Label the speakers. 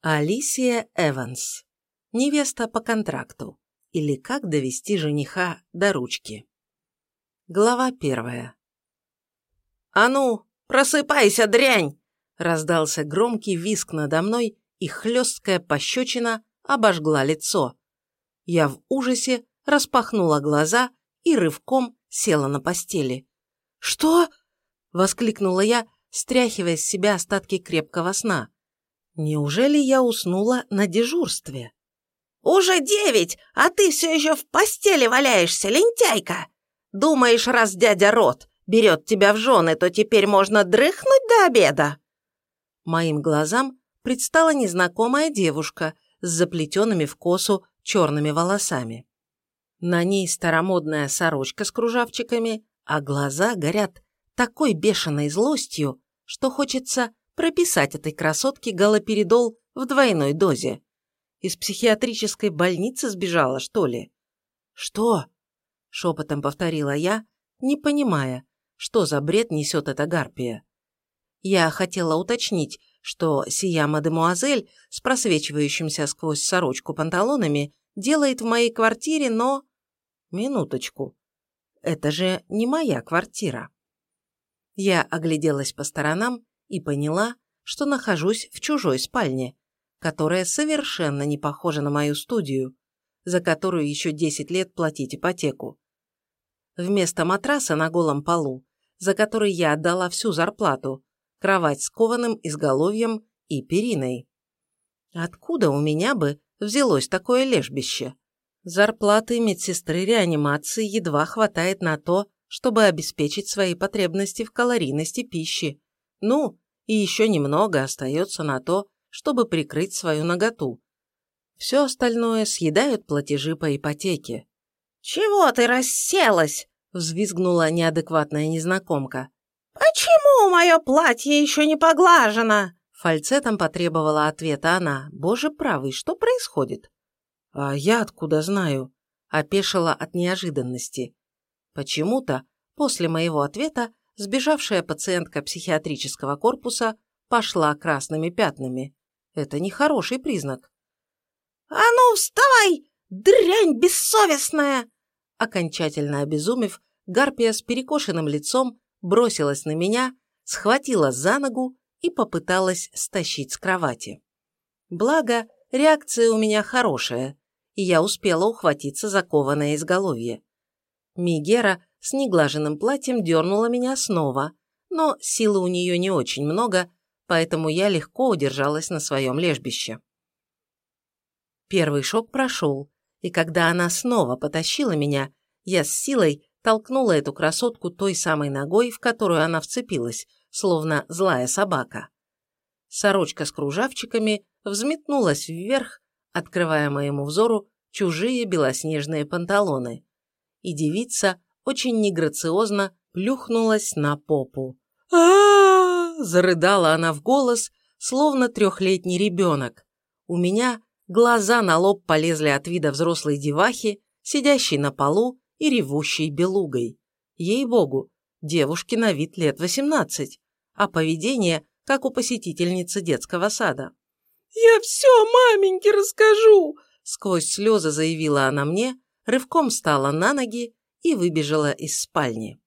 Speaker 1: Алисия Эванс. Невеста по контракту. Или как довести жениха до ручки. Глава первая. «А ну, просыпайся, дрянь!» Раздался громкий виск надо мной, и хлесткая пощечина обожгла лицо. Я в ужасе распахнула глаза и рывком села на постели. «Что?» – воскликнула я, стряхивая с себя остатки крепкого сна. Неужели я уснула на дежурстве?
Speaker 2: «Уже девять, а ты все еще в постели валяешься, лентяйка! Думаешь, раз дядя Рот берет тебя в жены, то теперь можно дрыхнуть до обеда?»
Speaker 1: Моим глазам предстала незнакомая девушка с заплетенными в косу черными волосами. На ней старомодная сорочка с кружавчиками, а глаза горят такой бешеной злостью, что хочется прописать этой красотке галоперидол в двойной дозе. Из психиатрической больницы сбежала, что ли? «Что?» – шепотом повторила я, не понимая, что за бред несет эта гарпия. Я хотела уточнить, что сия мадемуазель с просвечивающимся сквозь сорочку панталонами делает в моей квартире, но... Минуточку. Это же не моя квартира. Я огляделась по сторонам и поняла, что нахожусь в чужой спальне, которая совершенно не похожа на мою студию, за которую еще 10 лет платить ипотеку. Вместо матраса на голом полу, за который я отдала всю зарплату, кровать с кованым изголовьем и периной. Откуда у меня бы взялось такое лежбище? Зарплаты медсестры реанимации едва хватает на то, чтобы обеспечить свои потребности в калорийности пищи. Ну, и еще немного остается на то, чтобы прикрыть свою наготу. Все остальное съедают платежи по ипотеке.
Speaker 2: «Чего ты расселась?»
Speaker 1: – взвизгнула неадекватная незнакомка.
Speaker 2: «Почему мое платье еще не поглажено?»
Speaker 1: Фальцетом потребовала ответа она. «Боже правый, что происходит?» «А я откуда знаю?» – опешила от неожиданности. Почему-то после моего ответа сбежавшая пациентка психиатрического корпуса пошла красными пятнами. Это нехороший признак.
Speaker 2: «А ну, вставай, дрянь бессовестная!»
Speaker 1: Окончательно обезумев, Гарпия с перекошенным лицом бросилась на меня, схватила за ногу и попыталась стащить с кровати. Благо, реакция у меня хорошая, и я успела ухватиться за кованое изголовье. Мигера с неглаженным платьем дернула меня снова, но силы у нее не очень много, поэтому я легко удержалась на своем лежбище. Первый шок прошел, и когда она снова потащила меня, я с силой толкнула эту красотку той самой ногой, в которую она вцепилась, словно злая собака. Сорочка с кружавчиками взметнулась вверх, открывая моему взору чужие белоснежные панталоны. И девица очень неграциозно плюхнулась на попу. а, зарыдала она в голос, словно трехлетний ребенок. У меня глаза на лоб полезли от вида взрослой девахи, сидящей на полу и ревущей белугой. Ей-богу, девушке на вид лет восемнадцать, а поведение, как у посетительницы детского сада.
Speaker 2: «Я все маменьке расскажу!»
Speaker 1: Сквозь слезы заявила она мне, рывком встала на ноги и выбежала из спальни.